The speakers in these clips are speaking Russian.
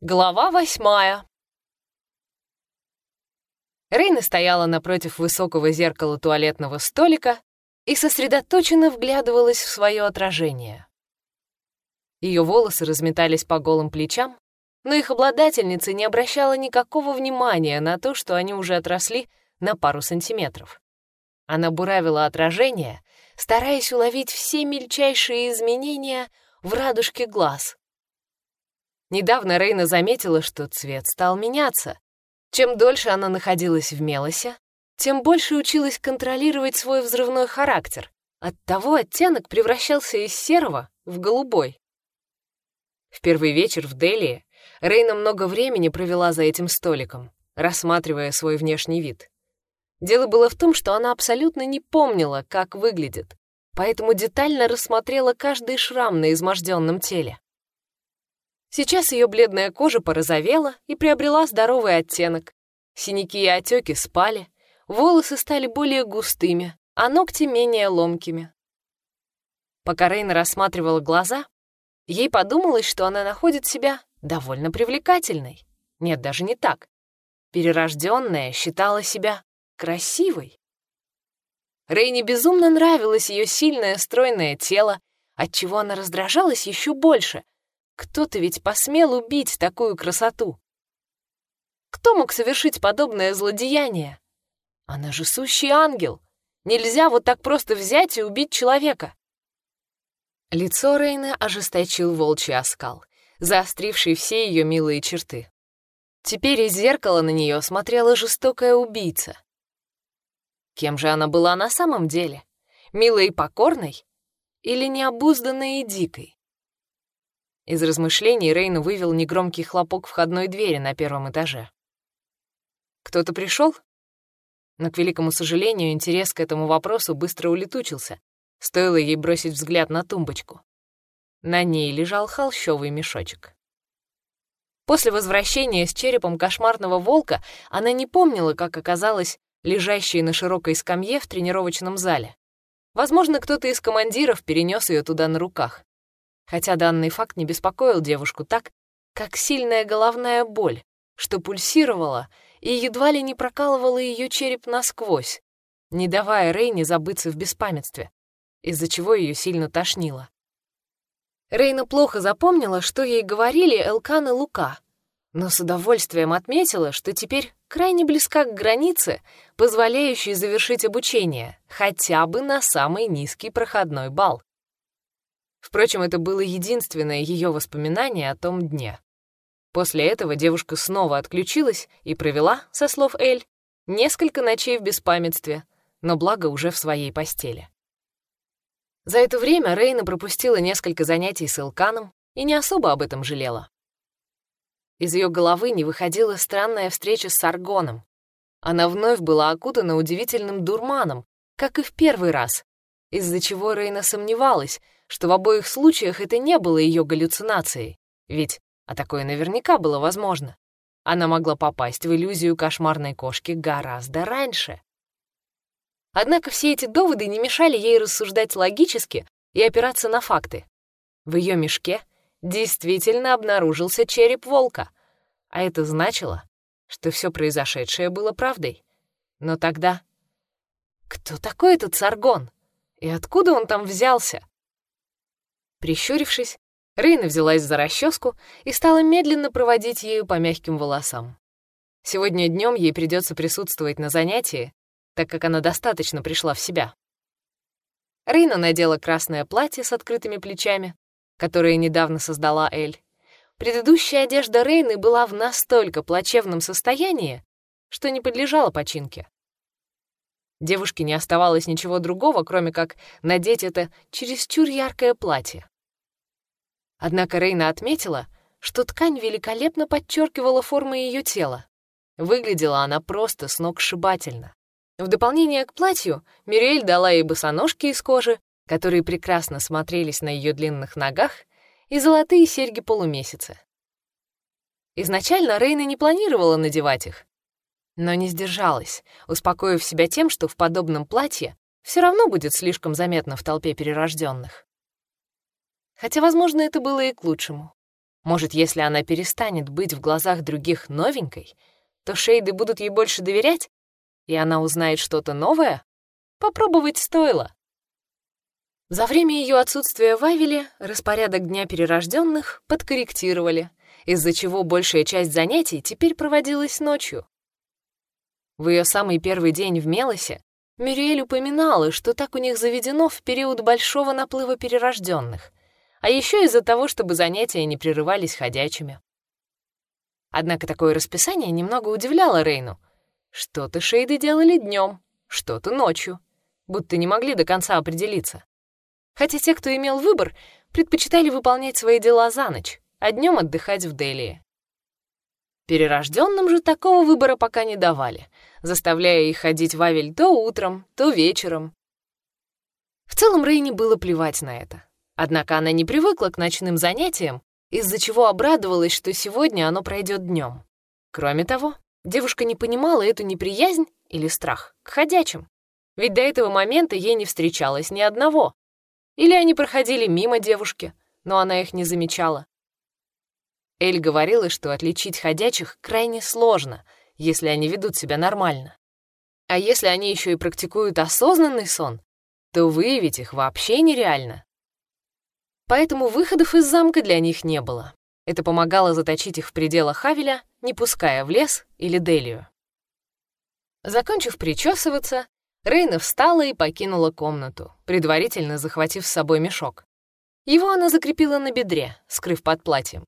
Глава восьмая. Рейна стояла напротив высокого зеркала туалетного столика и сосредоточенно вглядывалась в свое отражение. Ее волосы разметались по голым плечам, но их обладательница не обращала никакого внимания на то, что они уже отросли на пару сантиметров. Она буравила отражение, стараясь уловить все мельчайшие изменения в радужке глаз — Недавно Рейна заметила, что цвет стал меняться. Чем дольше она находилась в Мелосе, тем больше училась контролировать свой взрывной характер. Оттого оттенок превращался из серого в голубой. В первый вечер в Дели Рейна много времени провела за этим столиком, рассматривая свой внешний вид. Дело было в том, что она абсолютно не помнила, как выглядит, поэтому детально рассмотрела каждый шрам на изможденном теле. Сейчас ее бледная кожа порозовела и приобрела здоровый оттенок. Синяки и отеки спали, волосы стали более густыми, а ногти менее ломкими. Пока Рейна рассматривала глаза, ей подумалось, что она находит себя довольно привлекательной. Нет, даже не так. Перерожденная считала себя красивой. Рейне безумно нравилось ее сильное стройное тело, отчего она раздражалась еще больше — кто-то ведь посмел убить такую красоту. Кто мог совершить подобное злодеяние? Она же сущий ангел. Нельзя вот так просто взять и убить человека. Лицо Рейны ожесточил волчий оскал, заостривший все ее милые черты. Теперь из зеркала на нее смотрела жестокая убийца. Кем же она была на самом деле? Милой и покорной? Или необузданной и дикой? Из размышлений Рейну вывел негромкий хлопок входной двери на первом этаже. «Кто-то пришел? Но, к великому сожалению, интерес к этому вопросу быстро улетучился. Стоило ей бросить взгляд на тумбочку. На ней лежал холщовый мешочек. После возвращения с черепом кошмарного волка она не помнила, как оказалась лежащей на широкой скамье в тренировочном зале. Возможно, кто-то из командиров перенес ее туда на руках хотя данный факт не беспокоил девушку так, как сильная головная боль, что пульсировала и едва ли не прокалывала ее череп насквозь, не давая Рейне забыться в беспамятстве, из-за чего ее сильно тошнило. Рейна плохо запомнила, что ей говорили Элкан и Лука, но с удовольствием отметила, что теперь крайне близка к границе, позволяющей завершить обучение хотя бы на самый низкий проходной балл. Впрочем, это было единственное ее воспоминание о том дне. После этого девушка снова отключилась и провела, со слов Эль, несколько ночей в беспамятстве, но благо уже в своей постели. За это время Рейна пропустила несколько занятий с Илканом и не особо об этом жалела. Из ее головы не выходила странная встреча с Саргоном. Она вновь была окутана удивительным дурманом, как и в первый раз, из-за чего Рейна сомневалась, что в обоих случаях это не было ее галлюцинацией, ведь, а такое наверняка было возможно, она могла попасть в иллюзию кошмарной кошки гораздо раньше. Однако все эти доводы не мешали ей рассуждать логически и опираться на факты. В ее мешке действительно обнаружился череп волка, а это значило, что все произошедшее было правдой. Но тогда... Кто такой этот Саргон? И откуда он там взялся? Прищурившись, Рейна взялась за расческу и стала медленно проводить ею по мягким волосам. Сегодня днем ей придется присутствовать на занятии, так как она достаточно пришла в себя. Рейна надела красное платье с открытыми плечами, которое недавно создала Эль. Предыдущая одежда Рейны была в настолько плачевном состоянии, что не подлежала починке. Девушке не оставалось ничего другого, кроме как надеть это чересчур яркое платье. Однако Рейна отметила, что ткань великолепно подчеркивала формы ее тела. Выглядела она просто с ног сшибательно. В дополнение к платью Мюрель дала ей босоножки из кожи, которые прекрасно смотрелись на ее длинных ногах, и золотые серьги полумесяца. Изначально Рейна не планировала надевать их, но не сдержалась, успокоив себя тем, что в подобном платье все равно будет слишком заметно в толпе перерожденных. Хотя, возможно, это было и к лучшему. Может, если она перестанет быть в глазах других новенькой, то шейды будут ей больше доверять, и она узнает что-то новое? Попробовать стоило. За время ее отсутствия в Авеле распорядок Дня перерожденных подкорректировали, из-за чего большая часть занятий теперь проводилась ночью. В ее самый первый день в Мелосе Мюриэль упоминала, что так у них заведено в период большого наплыва перерожденных, а еще из-за того, чтобы занятия не прерывались ходячими. Однако такое расписание немного удивляло Рейну. Что-то шейды делали днем, что-то ночью, будто не могли до конца определиться хотя те, кто имел выбор, предпочитали выполнять свои дела за ночь, а днем отдыхать в Делии. Перерожденным же такого выбора пока не давали, заставляя их ходить в Авель то утром, то вечером. В целом Рейни было плевать на это. Однако она не привыкла к ночным занятиям, из-за чего обрадовалась, что сегодня оно пройдет днем. Кроме того, девушка не понимала эту неприязнь или страх к ходячим. Ведь до этого момента ей не встречалось ни одного, или они проходили мимо девушки, но она их не замечала. Эль говорила, что отличить ходячих крайне сложно, если они ведут себя нормально. А если они еще и практикуют осознанный сон, то выявить их вообще нереально. Поэтому выходов из замка для них не было. Это помогало заточить их в пределах Хавеля, не пуская в лес или Делию. Закончив причесываться, Рейна встала и покинула комнату, предварительно захватив с собой мешок. Его она закрепила на бедре, скрыв под платьем.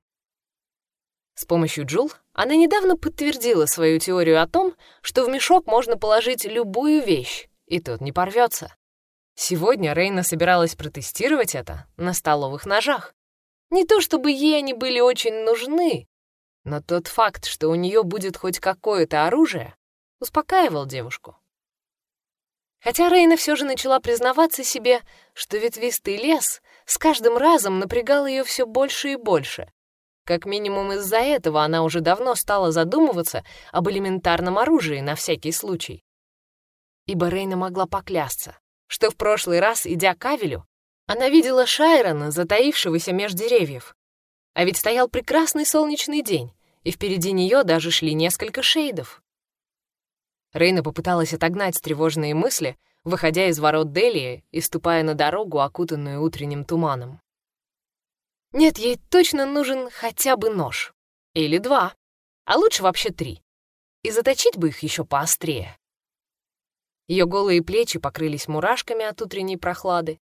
С помощью Джул она недавно подтвердила свою теорию о том, что в мешок можно положить любую вещь, и тот не порвется. Сегодня Рейна собиралась протестировать это на столовых ножах. Не то чтобы ей они были очень нужны, но тот факт, что у нее будет хоть какое-то оружие, успокаивал девушку. Хотя Рейна все же начала признаваться себе, что ветвистый лес с каждым разом напрягал ее все больше и больше. Как минимум из-за этого она уже давно стала задумываться об элементарном оружии на всякий случай. Ибо Рейна могла поклясться, что в прошлый раз, идя к Авелю, она видела Шайрона, затаившегося меж деревьев. А ведь стоял прекрасный солнечный день, и впереди нее даже шли несколько шейдов. Рейна попыталась отогнать тревожные мысли, выходя из ворот Делии и ступая на дорогу, окутанную утренним туманом. Нет, ей точно нужен хотя бы нож. Или два. А лучше вообще три. И заточить бы их еще поострее. Ее голые плечи покрылись мурашками от утренней прохлады.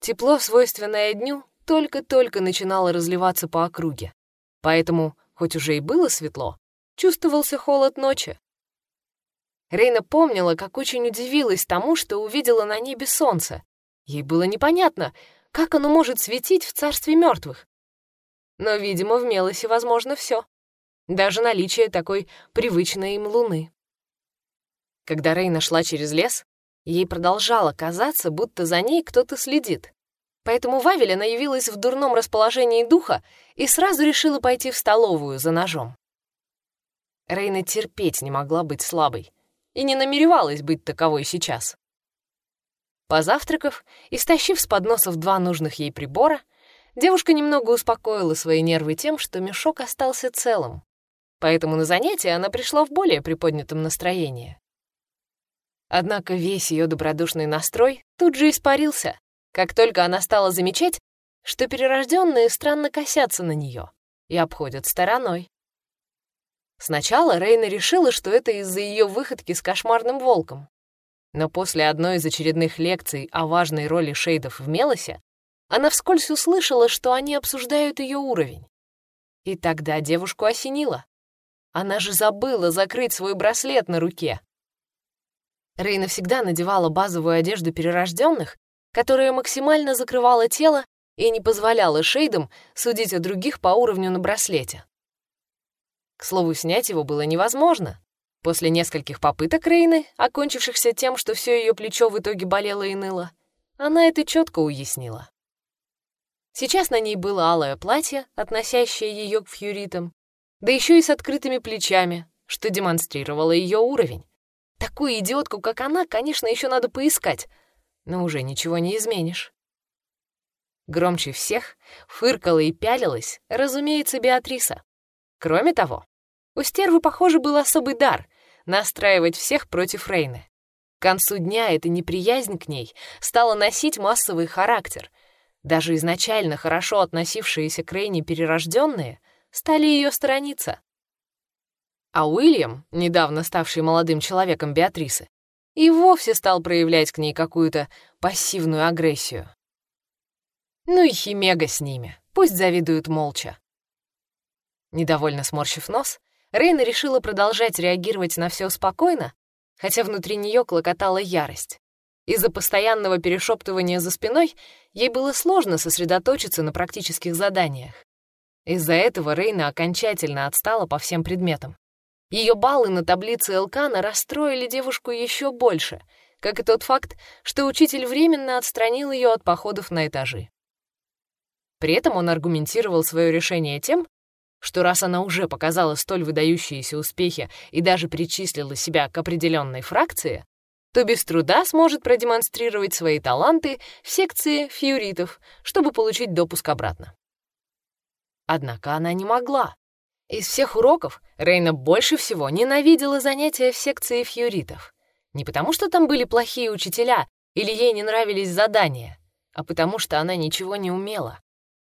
Тепло, свойственное дню, только-только начинало разливаться по округе. Поэтому, хоть уже и было светло, чувствовался холод ночи. Рейна помнила, как очень удивилась тому, что увидела на небе солнце. Ей было непонятно, как оно может светить в царстве мертвых. Но, видимо, в Мелосе возможно все. Даже наличие такой привычной им луны. Когда Рейна шла через лес, ей продолжало казаться, будто за ней кто-то следит. Поэтому Вавель она явилась в дурном расположении духа и сразу решила пойти в столовую за ножом. Рейна терпеть не могла быть слабой и не намеревалась быть таковой сейчас. Позавтракав и стащив с подносов два нужных ей прибора, девушка немного успокоила свои нервы тем, что мешок остался целым. Поэтому на занятие она пришла в более приподнятом настроении. Однако весь ее добродушный настрой тут же испарился, как только она стала замечать, что перерожденные странно косятся на нее и обходят стороной. Сначала Рейна решила, что это из-за ее выходки с кошмарным волком. Но после одной из очередных лекций о важной роли шейдов в Мелосе она вскользь услышала, что они обсуждают ее уровень. И тогда девушку осенило. Она же забыла закрыть свой браслет на руке. Рейна всегда надевала базовую одежду перерожденных, которая максимально закрывала тело и не позволяла шейдам судить о других по уровню на браслете. К слову, снять его было невозможно. После нескольких попыток Рейны, окончившихся тем, что все ее плечо в итоге болело и ныло, она это четко уяснила. Сейчас на ней было алое платье, относящее ее к фьюритам, да еще и с открытыми плечами, что демонстрировало ее уровень. Такую идиотку, как она, конечно, еще надо поискать, но уже ничего не изменишь. Громче всех фыркала и пялилась, разумеется, Беатриса. Кроме того, у стервы, похоже, был особый дар — настраивать всех против Рейны. К концу дня эта неприязнь к ней стала носить массовый характер. Даже изначально хорошо относившиеся к Рейне перерожденные стали ее сторониться. А Уильям, недавно ставший молодым человеком Беатрисы, и вовсе стал проявлять к ней какую-то пассивную агрессию. Ну и Химега с ними, пусть завидуют молча. Недовольно сморщив нос, Рейна решила продолжать реагировать на все спокойно, хотя внутри нее клокотала ярость. Из-за постоянного перешептывания за спиной ей было сложно сосредоточиться на практических заданиях. Из-за этого Рейна окончательно отстала по всем предметам. Ее баллы на таблице Элкана расстроили девушку еще больше, как и тот факт, что учитель временно отстранил ее от походов на этажи. При этом он аргументировал свое решение тем, что раз она уже показала столь выдающиеся успехи и даже причислила себя к определенной фракции, то без труда сможет продемонстрировать свои таланты в секции фьюритов, чтобы получить допуск обратно. Однако она не могла. Из всех уроков Рейна больше всего ненавидела занятия в секции фьюритов. Не потому, что там были плохие учителя или ей не нравились задания, а потому что она ничего не умела.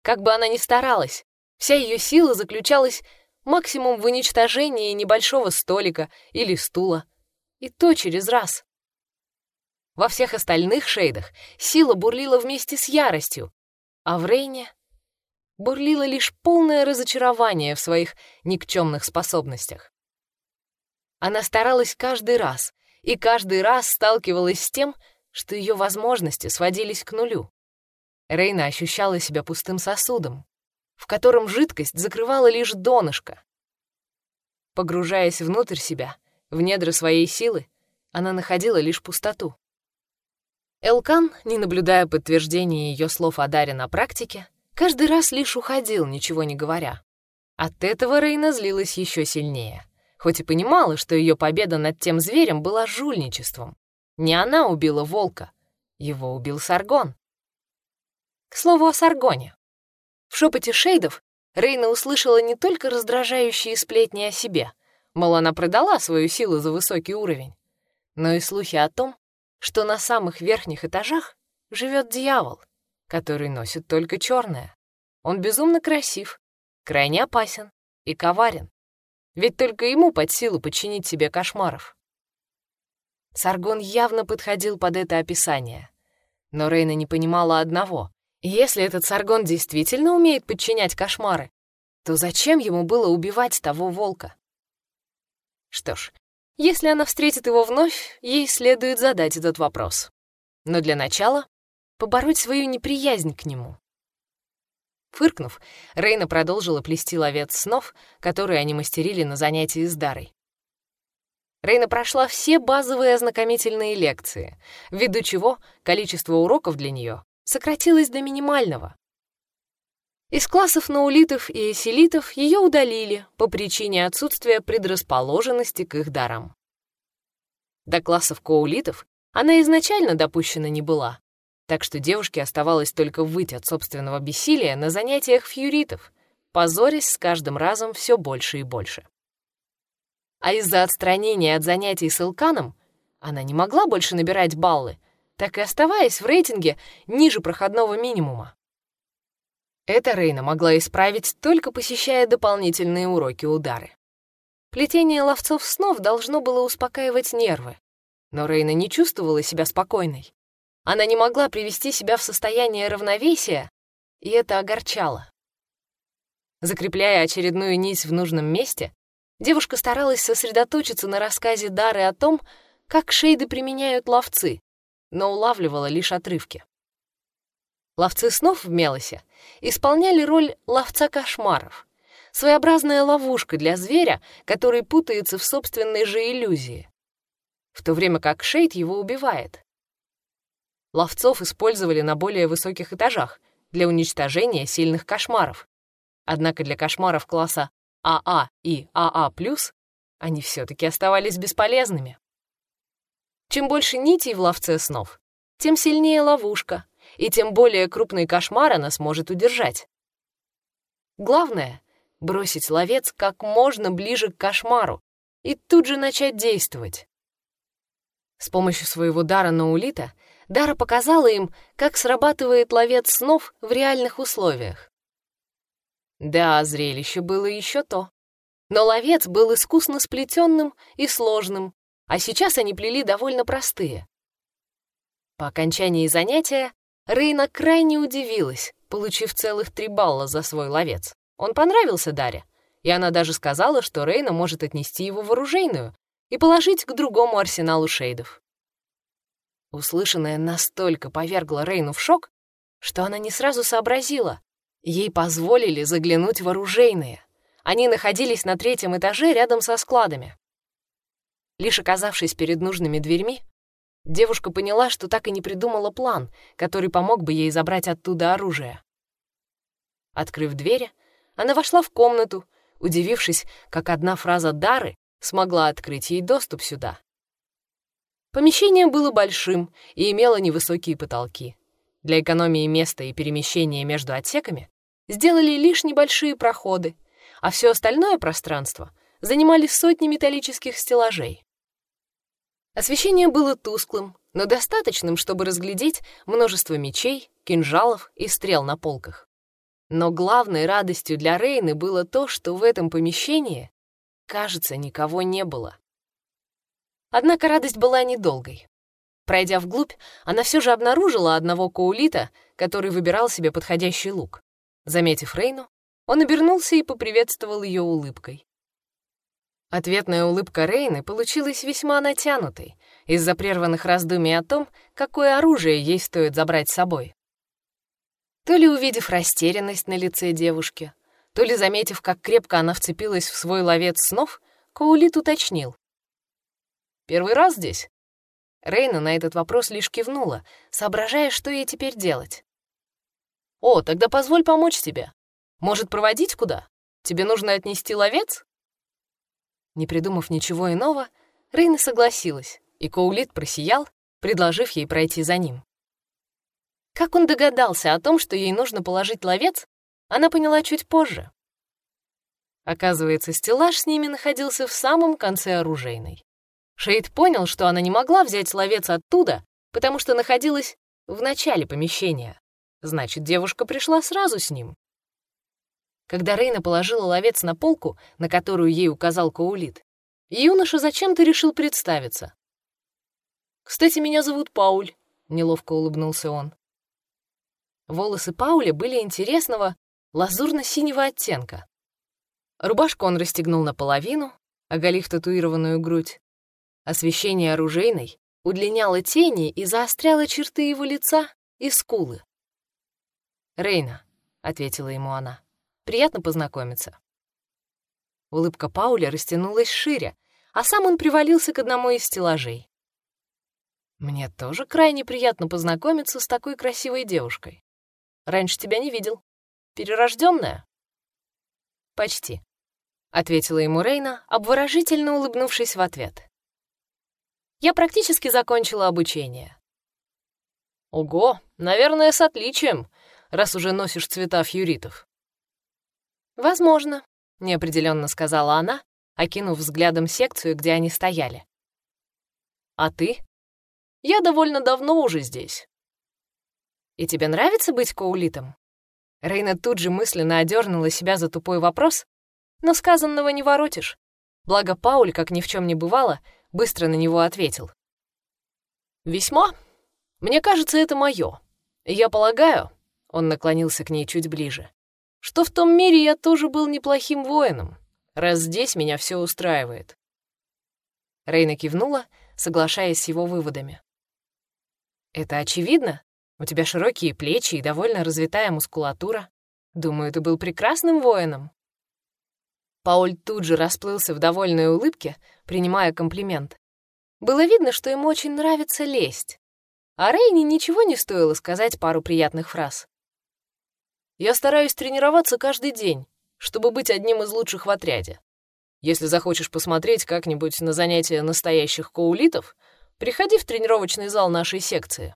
Как бы она ни старалась, вся ее сила заключалась максимум в уничтожении небольшого столика или стула. И то через раз. Во всех остальных шейдах сила бурлила вместе с яростью, а в Рейне бурлило лишь полное разочарование в своих никчемных способностях. Она старалась каждый раз, и каждый раз сталкивалась с тем, что ее возможности сводились к нулю. Рейна ощущала себя пустым сосудом, в котором жидкость закрывала лишь донышко. Погружаясь внутрь себя, в недра своей силы, она находила лишь пустоту. Элкан, не наблюдая подтверждения ее слов о Даре на практике, каждый раз лишь уходил, ничего не говоря. От этого Рейна злилась еще сильнее, хоть и понимала, что ее победа над тем зверем была жульничеством. Не она убила волка, его убил Саргон. К слову о Саргоне. В шепоте шейдов Рейна услышала не только раздражающие сплетни о себе, мол, она продала свою силу за высокий уровень, но и слухи о том, что на самых верхних этажах живет дьявол, который носит только черное. Он безумно красив, крайне опасен и коварен. Ведь только ему под силу подчинить себе кошмаров. Саргон явно подходил под это описание. Но Рейна не понимала одного. Если этот Саргон действительно умеет подчинять кошмары, то зачем ему было убивать того волка? Что ж, если она встретит его вновь, ей следует задать этот вопрос. Но для начала побороть свою неприязнь к нему. Фыркнув, Рейна продолжила плести ловец снов, которые они мастерили на занятии с Дарой. Рейна прошла все базовые ознакомительные лекции, ввиду чего количество уроков для нее сократилась до минимального. Из классов наулитов и эсилитов ее удалили по причине отсутствия предрасположенности к их дарам. До классов коулитов она изначально допущена не была, так что девушке оставалось только выйти от собственного бессилия на занятиях фьюритов, позорясь с каждым разом все больше и больше. А из-за отстранения от занятий с Илканом она не могла больше набирать баллы — так и оставаясь в рейтинге ниже проходного минимума. Это Рейна могла исправить, только посещая дополнительные уроки удары. Плетение ловцов снов должно было успокаивать нервы, но Рейна не чувствовала себя спокойной. Она не могла привести себя в состояние равновесия, и это огорчало. Закрепляя очередную нить в нужном месте, девушка старалась сосредоточиться на рассказе Дары о том, как шейды применяют ловцы, но улавливала лишь отрывки. Ловцы снов в Мелосе исполняли роль ловца кошмаров, своеобразная ловушка для зверя, который путается в собственной же иллюзии, в то время как Шейд его убивает. Ловцов использовали на более высоких этажах для уничтожения сильных кошмаров. Однако для кошмаров класса АА а и АА+, они все-таки оставались бесполезными. Чем больше нитей в ловце снов, тем сильнее ловушка, и тем более крупный кошмар она сможет удержать. Главное — бросить ловец как можно ближе к кошмару и тут же начать действовать. С помощью своего дара Наулита Дара показала им, как срабатывает ловец снов в реальных условиях. Да, зрелище было еще то. Но ловец был искусно сплетенным и сложным, а сейчас они плели довольно простые. По окончании занятия Рейна крайне удивилась, получив целых три балла за свой ловец. Он понравился Даре, и она даже сказала, что Рейна может отнести его в оружейную и положить к другому арсеналу шейдов. Услышанное настолько повергло Рейну в шок, что она не сразу сообразила. Ей позволили заглянуть в оружейные. Они находились на третьем этаже рядом со складами. Лишь оказавшись перед нужными дверьми, девушка поняла, что так и не придумала план, который помог бы ей забрать оттуда оружие. Открыв двери, она вошла в комнату, удивившись, как одна фраза Дары смогла открыть ей доступ сюда. Помещение было большим и имело невысокие потолки. Для экономии места и перемещения между отсеками сделали лишь небольшие проходы, а все остальное пространство занимали сотни металлических стеллажей. Освещение было тусклым, но достаточным, чтобы разглядеть множество мечей, кинжалов и стрел на полках. Но главной радостью для Рейны было то, что в этом помещении, кажется, никого не было. Однако радость была недолгой. Пройдя вглубь, она все же обнаружила одного коулита, который выбирал себе подходящий лук. Заметив Рейну, он обернулся и поприветствовал ее улыбкой. Ответная улыбка Рейны получилась весьма натянутой из-за прерванных раздумий о том, какое оружие ей стоит забрать с собой. То ли увидев растерянность на лице девушки, то ли заметив, как крепко она вцепилась в свой ловец снов, Коулит уточнил. Первый раз здесь?» Рейна на этот вопрос лишь кивнула, соображая, что ей теперь делать. «О, тогда позволь помочь тебе. Может, проводить куда? Тебе нужно отнести ловец?» Не придумав ничего иного, Рейна согласилась, и Коулит просиял, предложив ей пройти за ним. Как он догадался о том, что ей нужно положить ловец, она поняла чуть позже. Оказывается, стеллаж с ними находился в самом конце оружейной. Шейд понял, что она не могла взять ловец оттуда, потому что находилась в начале помещения. Значит, девушка пришла сразу с ним. Когда Рейна положила ловец на полку, на которую ей указал Коулит, юноша зачем-то решил представиться. «Кстати, меня зовут Пауль», — неловко улыбнулся он. Волосы Пауля были интересного лазурно-синего оттенка. Рубашку он расстегнул наполовину, оголив татуированную грудь. Освещение оружейной удлиняло тени и заостряло черты его лица и скулы. «Рейна», — ответила ему она, — «приятно познакомиться». Улыбка Пауля растянулась шире, а сам он привалился к одному из стеллажей. «Мне тоже крайне приятно познакомиться с такой красивой девушкой. Раньше тебя не видел. Перерожденная?» «Почти», — ответила ему Рейна, обворожительно улыбнувшись в ответ я практически закончила обучение. Ого, наверное, с отличием, раз уже носишь цвета фьюритов. Возможно, неопределенно сказала она, окинув взглядом секцию, где они стояли. А ты? Я довольно давно уже здесь. И тебе нравится быть коулитом? Рейна тут же мысленно одернула себя за тупой вопрос, но сказанного не воротишь. Благо Пауль, как ни в чем не бывало, быстро на него ответил. «Весьма. Мне кажется, это мое. Я полагаю...» Он наклонился к ней чуть ближе. «Что в том мире я тоже был неплохим воином, раз здесь меня все устраивает». Рейна кивнула, соглашаясь с его выводами. «Это очевидно. У тебя широкие плечи и довольно развитая мускулатура. Думаю, ты был прекрасным воином». Пауль тут же расплылся в довольной улыбке, принимая комплимент. Было видно, что ему очень нравится лесть. А Рейни ничего не стоило сказать пару приятных фраз. «Я стараюсь тренироваться каждый день, чтобы быть одним из лучших в отряде. Если захочешь посмотреть как-нибудь на занятия настоящих коулитов, приходи в тренировочный зал нашей секции».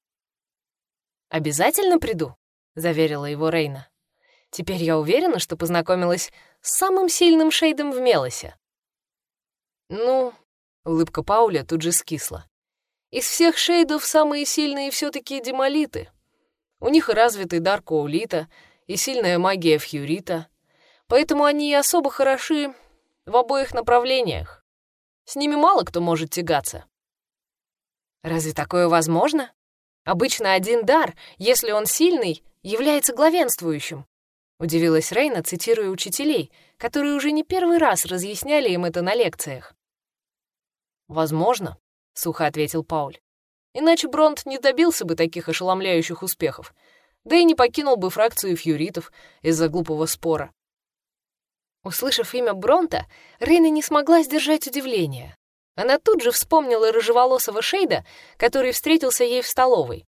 «Обязательно приду», — заверила его Рейна. «Теперь я уверена, что познакомилась с самым сильным шейдом в Мелосе». «Ну...» — улыбка Пауля тут же скисла. «Из всех шейдов самые сильные все таки демолиты. У них и развитый дар Коулита, и сильная магия Фьюрита, поэтому они и особо хороши в обоих направлениях. С ними мало кто может тягаться. Разве такое возможно? Обычно один дар, если он сильный, является главенствующим. Удивилась Рейна, цитируя учителей, которые уже не первый раз разъясняли им это на лекциях. «Возможно», — сухо ответил Пауль. «Иначе Бронт не добился бы таких ошеломляющих успехов, да и не покинул бы фракцию фьюритов из-за глупого спора. Услышав имя Бронта, Рейна не смогла сдержать удивление. Она тут же вспомнила рыжеволосого Шейда, который встретился ей в столовой.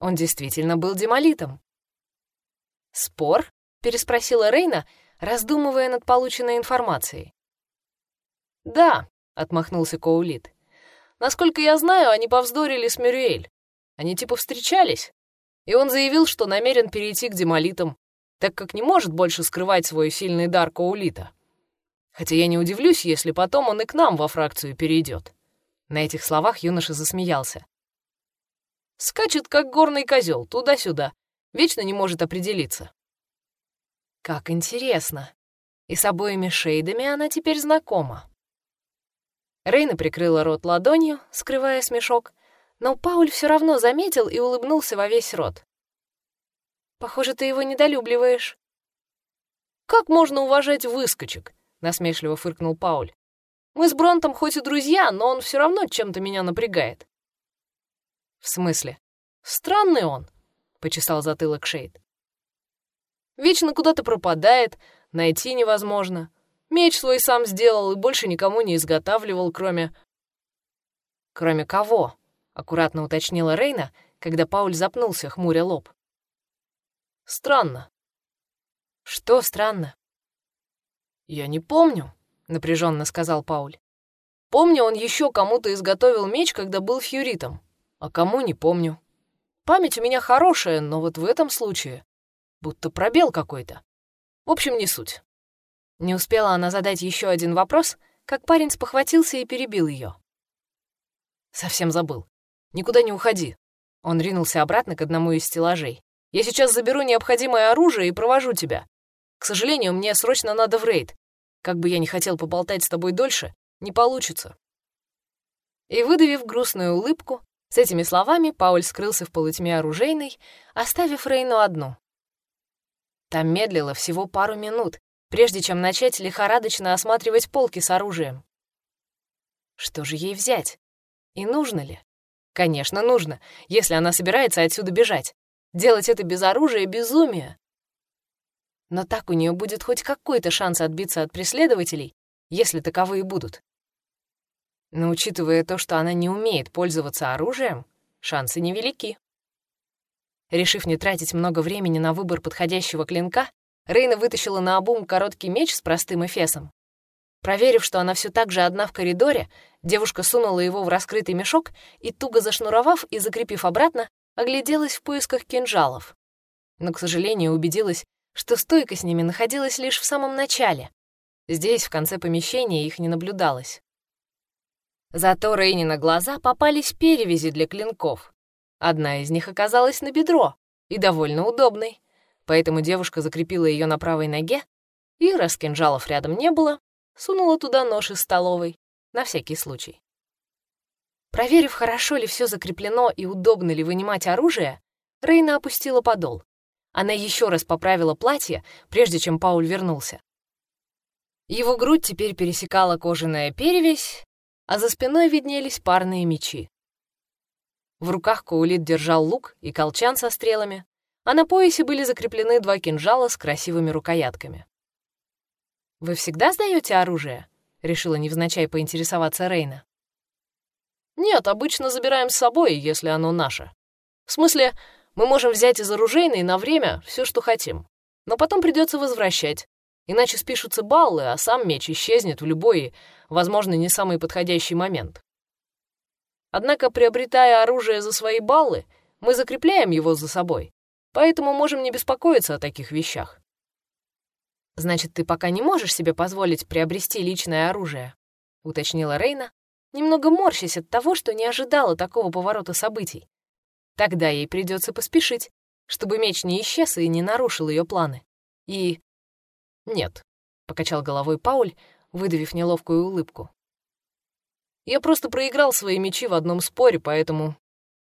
Он действительно был демолитом. «Спор?» — переспросила Рейна, раздумывая над полученной информацией. «Да», — отмахнулся Коулит. «Насколько я знаю, они повздорили с Мюрюэль. Они типа встречались, и он заявил, что намерен перейти к демолитам, так как не может больше скрывать свой сильный дар Коулита. Хотя я не удивлюсь, если потом он и к нам во фракцию перейдет. На этих словах юноша засмеялся. Скачет, как горный козел, туда-сюда. Вечно не может определиться. Как интересно. И с обоими шейдами она теперь знакома. Рейна прикрыла рот ладонью, скрывая смешок, но Пауль все равно заметил и улыбнулся во весь рот. Похоже, ты его недолюбливаешь». «Как можно уважать выскочек?» — насмешливо фыркнул Пауль. «Мы с Бронтом хоть и друзья, но он все равно чем-то меня напрягает». «В смысле?» «Странный он», — почесал затылок Шейд. «Вечно куда-то пропадает, найти невозможно. Меч свой сам сделал и больше никому не изготавливал, кроме...» «Кроме кого?» — аккуратно уточнила Рейна, когда Пауль запнулся, хмуря лоб. Странно. Что странно? Я не помню, напряженно сказал Пауль. Помню, он еще кому-то изготовил меч, когда был фьюритом, а кому не помню. Память у меня хорошая, но вот в этом случае будто пробел какой-то. В общем, не суть. Не успела она задать еще один вопрос, как парень спохватился и перебил ее. Совсем забыл. Никуда не уходи. Он ринулся обратно к одному из стеллажей. Я сейчас заберу необходимое оружие и провожу тебя. К сожалению, мне срочно надо в рейд. Как бы я ни хотел поболтать с тобой дольше, не получится». И, выдавив грустную улыбку, с этими словами Пауль скрылся в полутьме оружейной, оставив Рейну одну. Там медлило всего пару минут, прежде чем начать лихорадочно осматривать полки с оружием. Что же ей взять? И нужно ли? Конечно, нужно, если она собирается отсюда бежать. Делать это без оружия — безумие. Но так у нее будет хоть какой-то шанс отбиться от преследователей, если таковые будут. Но учитывая то, что она не умеет пользоваться оружием, шансы невелики. Решив не тратить много времени на выбор подходящего клинка, Рейна вытащила на обум короткий меч с простым эфесом. Проверив, что она все так же одна в коридоре, девушка сунула его в раскрытый мешок и, туго зашнуровав и закрепив обратно, огляделась в поисках кинжалов. Но, к сожалению, убедилась, что стойка с ними находилась лишь в самом начале. Здесь, в конце помещения, их не наблюдалось. Зато Рейни на глаза попались перевязи для клинков. Одна из них оказалась на бедро и довольно удобной, поэтому девушка закрепила ее на правой ноге и, раз кинжалов рядом не было, сунула туда нож из столовой, на всякий случай. Проверив, хорошо ли все закреплено и удобно ли вынимать оружие, Рейна опустила подол. Она еще раз поправила платье, прежде чем Пауль вернулся. Его грудь теперь пересекала кожаная перевязь, а за спиной виднелись парные мечи. В руках Коулит держал лук и колчан со стрелами, а на поясе были закреплены два кинжала с красивыми рукоятками. «Вы всегда сдаете оружие?» — решила невзначай поинтересоваться Рейна. Нет, обычно забираем с собой, если оно наше. В смысле, мы можем взять из оружейной на время все, что хотим. Но потом придется возвращать. Иначе спишутся баллы, а сам меч исчезнет в любой, возможно, не самый подходящий момент. Однако, приобретая оружие за свои баллы, Мы закрепляем его за собой, поэтому можем не беспокоиться о таких вещах. Значит, ты пока не можешь себе позволить приобрести личное оружие, уточнила Рейна, немного морщась от того, что не ожидала такого поворота событий. Тогда ей придется поспешить, чтобы меч не исчез и не нарушил ее планы. И... Нет, — покачал головой Пауль, выдавив неловкую улыбку. Я просто проиграл свои мечи в одном споре, поэтому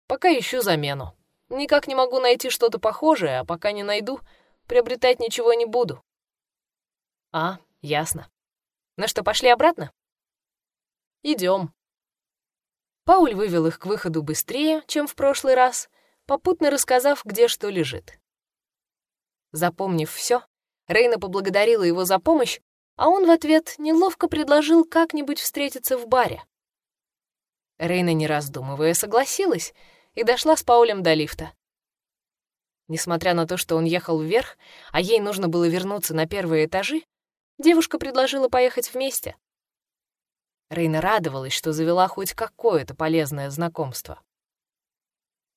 пока ищу замену. Никак не могу найти что-то похожее, а пока не найду, приобретать ничего не буду. А, ясно. Ну что, пошли обратно? Идем. Пауль вывел их к выходу быстрее, чем в прошлый раз, попутно рассказав, где что лежит. Запомнив все, Рейна поблагодарила его за помощь, а он в ответ неловко предложил как-нибудь встретиться в баре. Рейна, не раздумывая, согласилась и дошла с Паулем до лифта. Несмотря на то, что он ехал вверх, а ей нужно было вернуться на первые этажи, Девушка предложила поехать вместе. Рейна радовалась, что завела хоть какое-то полезное знакомство.